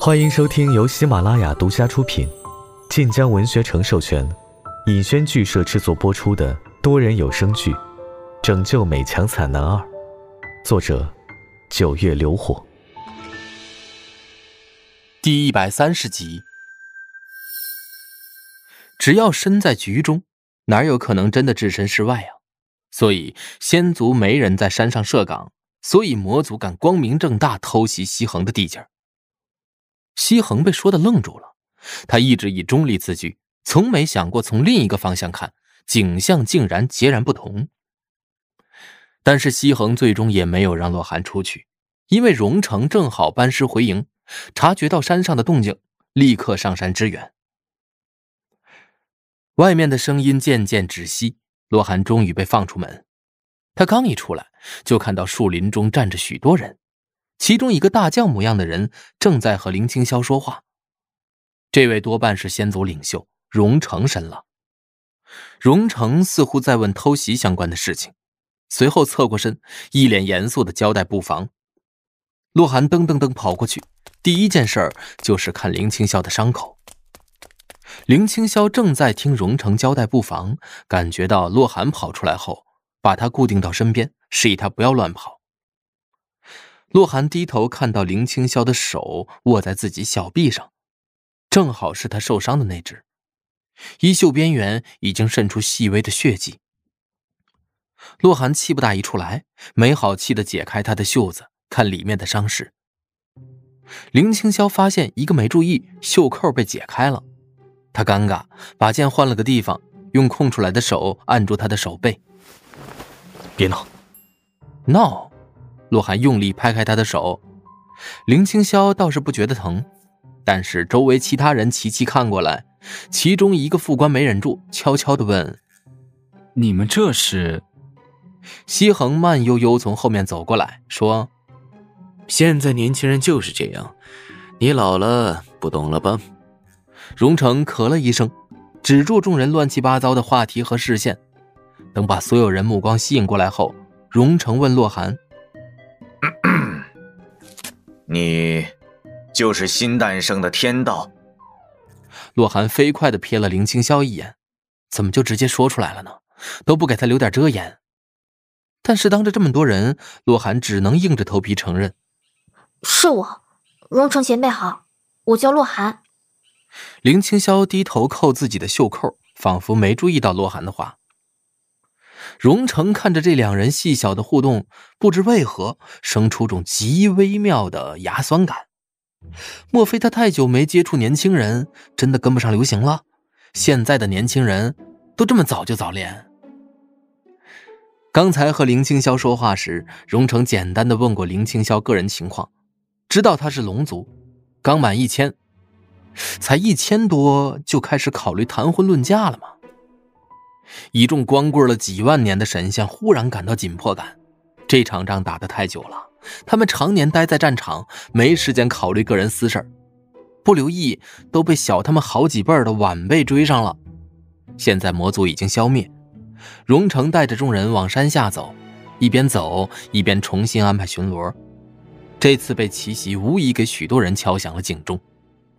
欢迎收听由喜马拉雅独家出品、晋江文学城授权、尹轩剧社制作播出的多人有声剧《拯救美强惨男二》，作者：九月流火，第一百三十集。只要身在局中，哪有可能真的置身事外啊？所以仙族没人在山上设岗，所以魔族敢光明正大偷袭西恒的地界儿西恒被说的愣住了，他一直以中立自居，从没想过从另一个方向看，景象竟然截然不同。但是西恒最终也没有让洛寒出去，因为荣成正好班师回营，察觉到山上的动静，立刻上山支援。外面的声音渐渐止息，洛寒终于被放出门。他刚一出来，就看到树林中站着许多人，其中一个大将模样的人正在和林青霄说话。这位多半是先族领袖荣成身了。荣成似乎在问偷袭相关的事情，随后侧过身，一脸严肃的交代布防。洛寒噔噔噔跑过去，第一件事儿就是看林青霄的伤口。林青霄正在听荣成交代布防，感觉到洛寒跑出来后，把他固定到身边，示意他不要乱跑。洛寒低头看到林青霄的手握在自己小臂上，正好是他受伤的那只，衣袖边缘已经渗出细微的血迹。洛寒气不打一处来，没好气的解开他的袖子，看里面的伤势。林青霄发现一个没注意，袖扣被解开了。他尴尬，把剑换了个地方，用空出来的手按住他的手背。别闹！闹！洛寒用力拍开他的手。林青霄倒是不觉得疼，但是周围其他人齐齐看过来，其中一个副官没忍住，悄悄地问：“你们这是？”西恒慢悠悠从后面走过来，说：“现在年轻人就是这样，你老了不懂了吧？”荣成咳了一声，止住众人乱七八糟的话题和视线。等把所有人目光吸引过来后，荣成问洛寒：“ 你就是新诞生的天道？”洛寒飞快的瞥了林清霄一眼，怎么就直接说出来了呢？都不给他留点遮掩。但是当着这么多人，洛寒只能硬着头皮承认：“是我，荣城前辈好，我叫洛寒。”林清霄低头扣自己的袖扣，仿佛没注意到洛寒的话。荣成看着这两人细小的互动，不知为何生出种极微妙的牙酸感。莫非他太久没接触年轻人，真的跟不上流行了？现在的年轻人都这么早就早恋？刚才和林青霄说话时，荣成简单的问过林青霄个人情况，知道他是龙族，刚满一千。才一千多就开始考虑谈婚论嫁了吗？一众光棍了几万年的神仙忽然感到紧迫感。这场仗打得太久了，他们常年待在战场，没时间考虑个人私事不留意都被小他们好几辈的晚辈追上了。现在魔族已经消灭，荣成带着众人往山下走，一边走一边重新安排巡逻。这次被奇袭，无疑给许多人敲响了警钟。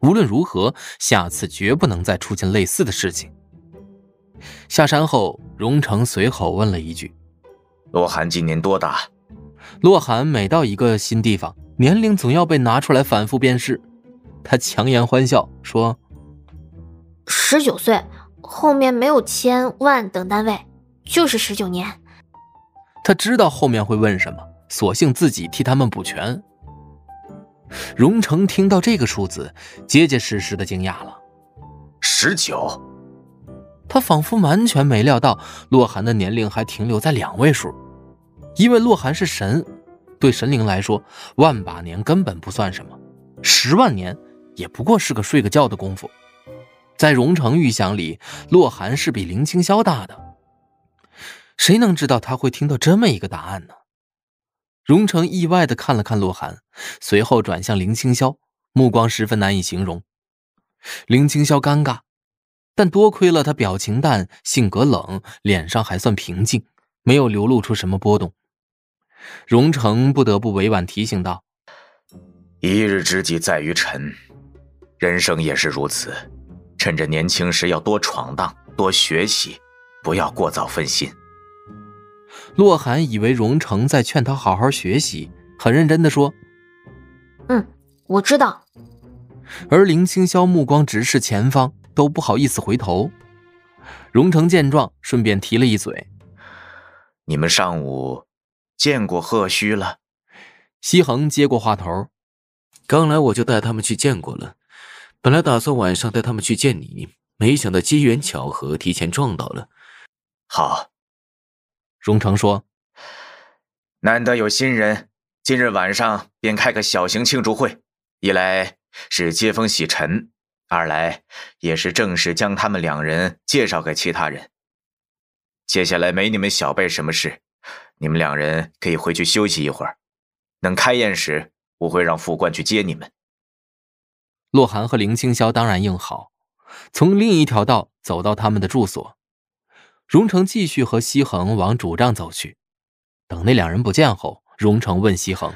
无论如何，下次绝不能再出现类似的事情。下山后，荣成随口问了一句：“洛寒今年多大？”洛寒每到一个新地方，年龄总要被拿出来反复辨识。他强颜欢笑说：“十九岁，后面没有千万等单位，就是十九年。”他知道后面会问什么，索性自己替他们补全。荣成听到这个数字，结结实实的惊讶了。十九，他仿佛完全没料到洛寒的年龄还停留在两位数，因为洛寒是神，对神灵来说，万把年根本不算什么，十万年也不过是个睡个觉的功夫。在荣成预想里，洛寒是比林青霄大的，谁能知道他会听到这么一个答案呢？荣成意外的看了看洛寒，随后转向林青霄，目光十分难以形容。林青霄尴尬，但多亏了他表情淡，性格冷，脸上还算平静，没有流露出什么波动。荣成不得不委婉提醒道：“一日之计在于晨，人生也是如此。趁着年轻时要多闯荡、多学习，不要过早分心。洛寒以为荣成在劝他好好学习，很认真的说：“嗯，我知道。”而林青霄目光直视前方，都不好意思回头。荣成见状，顺便提了一嘴：“你们上午见过贺虚了？”西恒接过话头：“刚来我就带他们去见过了，本来打算晚上带他们去见你，没想到机缘巧合，提前撞到了。”好，荣成说：“难得有新人，今日晚上便开个小型庆祝会，一来是接风洗尘。”二来也是正式将他们两人介绍给其他人。接下来没你们小辈什么事，你们两人可以回去休息一会儿。等开宴时，我会让副官去接你们。洛寒和林青霄当然应好，从另一条道走到他们的住所。荣成继续和西恒往主帐走去。等那两人不见后，荣成问西恒：“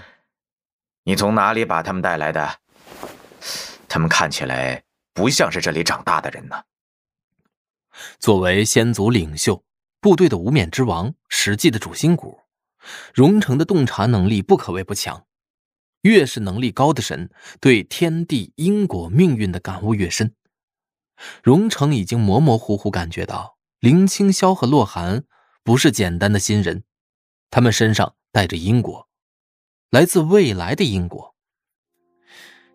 你从哪里把他们带来的？他们看起来……”不像是这里长大的人呢。作为先族领袖、部队的无冕之王、实际的主心骨，荣成的洞察能力不可谓不强。越是能力高的神，对天地因果命运的感悟越深。荣成已经模模糊糊感觉到，林清霄和洛寒不是简单的新人，他们身上带着因果，来自未来的因果。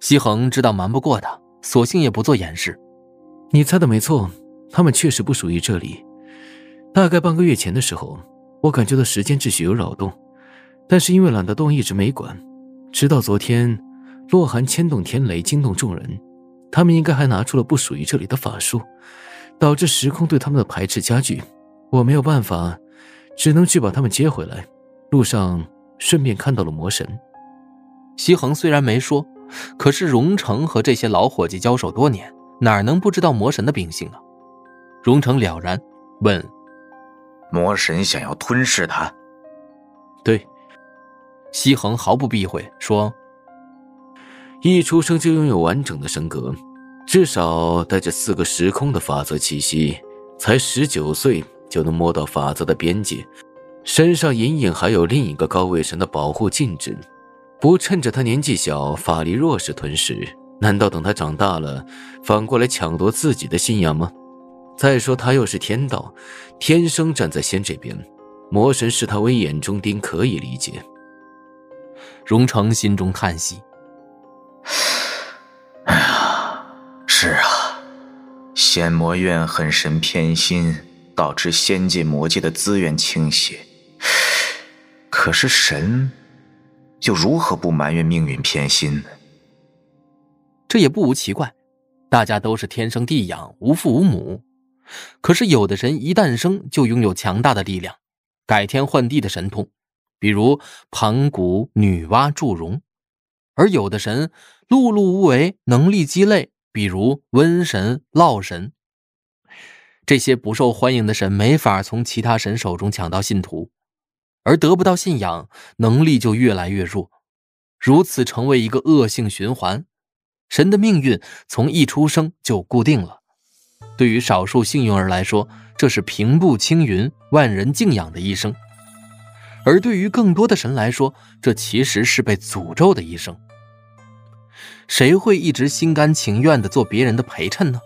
西恒知道瞒不过他。索性也不做掩饰。你猜的没错，他们确实不属于这里。大概半个月前的时候，我感觉到时间秩序有扰动，但是因为懒得动，一直没管。直到昨天，洛寒牵动天雷，惊动众人，他们应该还拿出了不属于这里的法术，导致时空对他们的排斥加剧。我没有办法，只能去把他们接回来。路上顺便看到了魔神。西恒虽然没说。可是荣成和这些老伙计交手多年，哪能不知道魔神的秉性啊？荣成了然，问：“魔神想要吞噬他？”对，西恒毫不避讳说：“一出生就拥有完整的神格，至少带着四个时空的法则气息，才十九岁就能摸到法则的边界，身上隐隐还有另一个高位神的保护禁制。”不趁着他年纪小、法力弱时吞噬，难道等他长大了，反过来抢夺自己的信仰吗？再说他又是天道，天生站在仙这边，魔神视他为眼中钉，可以理解。荣成心中叹息：“哎呀，是啊，仙魔怨恨，神偏心，导致仙界魔界的资源倾斜。可是神……”又如何不埋怨命运偏心呢？这也不无奇怪，大家都是天生地养，无父无母。可是有的人一诞生就拥有强大的力量，改天换地的神通，比如盘古、女娲、祝融；而有的神碌碌无为，能力鸡肋，比如瘟神、涝神。这些不受欢迎的神没法从其他神手中抢到信徒。而得不到信仰，能力就越来越弱，如此成为一个恶性循环。神的命运从一出生就固定了。对于少数幸运儿来说，这是平步青云、万人敬仰的一生；而对于更多的神来说，这其实是被诅咒的一生。谁会一直心甘情愿地做别人的陪衬呢？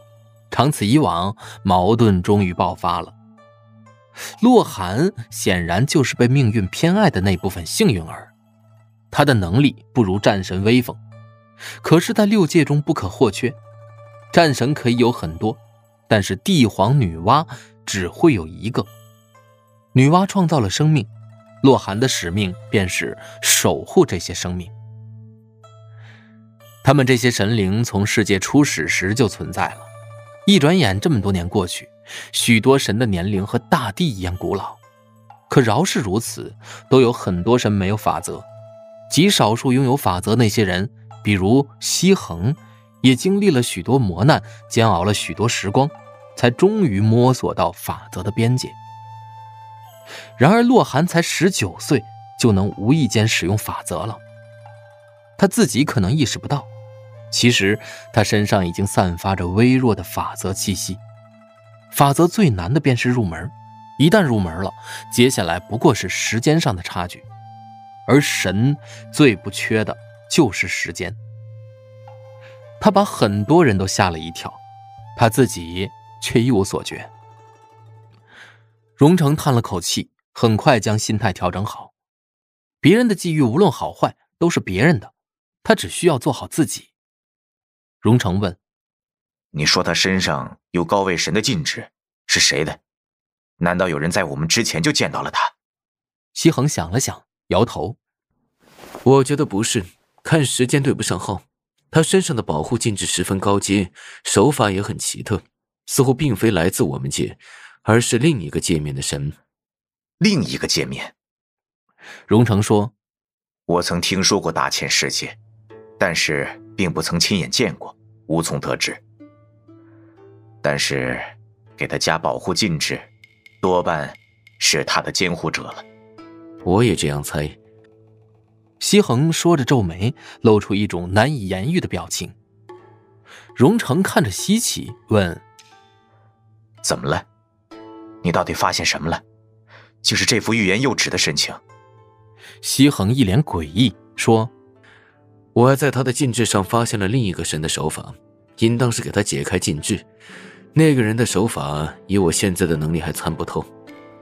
长此以往，矛盾终于爆发了。洛寒显然就是被命运偏爱的那部分幸运儿，他的能力不如战神威风，可是，在六界中不可或缺。战神可以有很多，但是帝皇女娲只会有一个。女娲创造了生命，洛寒的使命便是守护这些生命。他们这些神灵从世界初始时就存在了，一转眼这么多年过去。许多神的年龄和大地一样古老，可饶是如此，都有很多神没有法则。极少数拥有法则那些人，比如西恒，也经历了许多磨难，煎熬了许多时光，才终于摸索到法则的边界。然而洛寒才十九岁，就能无意间使用法则了。他自己可能意识不到，其实他身上已经散发着微弱的法则气息。法则最难的便是入门，一旦入门了，接下来不过是时间上的差距，而神最不缺的就是时间。他把很多人都吓了一跳，他自己却一无所觉。荣成叹了口气，很快将心态调整好。别人的际遇无论好坏都是别人的，他只需要做好自己。荣成问：“你说他身上有高位神的禁制，是谁的？难道有人在我们之前就见到了他？”西恒想了想，摇头：“我觉得不是，看时间对不上号。他身上的保护禁制十分高阶，手法也很奇特，似乎并非来自我们界。”而是另一个界面的神，另一个界面。荣成说：“我曾听说过大千世界，但是并不曾亲眼见过，无从得知。但是给他加保护禁制，多半是他的监护者了。我也这样猜。”西恒说着，皱眉，露出一种难以言喻的表情。荣成看着西奇，问：“怎么了？”你到底发现什么了？就是这副欲言又止的神情。西恒一脸诡异，说：“我还在他的禁制上发现了另一个神的手法，应当是给他解开禁制。那个人的手法，以我现在的能力还参不透，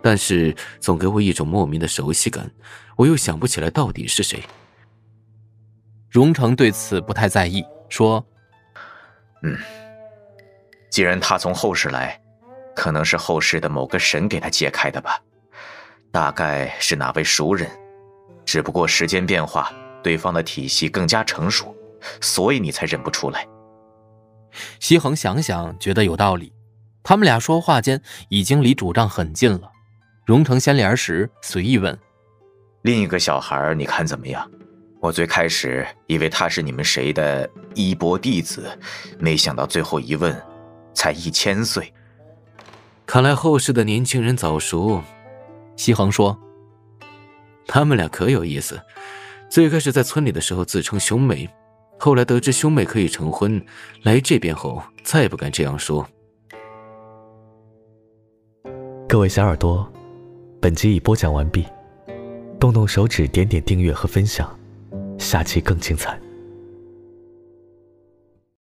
但是总给我一种莫名的熟悉感。我又想不起来到底是谁。”荣成对此不太在意，说：“嗯，既然他从后世来。”可能是后世的某个神给他解开的吧，大概是哪位熟人，只不过时间变化，对方的体系更加成熟，所以你才认不出来。西恒想想，觉得有道理。他们俩说话间已经离主帐很近了。荣成掀帘时随意问：“另一个小孩，你看怎么样？”我最开始以为他是你们谁的衣钵弟子，没想到最后一问，才一千岁。看来后世的年轻人早熟，西恒说：“他们俩可有意思。最开始在村里的时候自称兄妹，后来得知兄妹可以成婚，来这边后再不敢这样说。”各位小耳朵，本集已播讲完毕，动动手指点点订阅和分享，下期更精彩。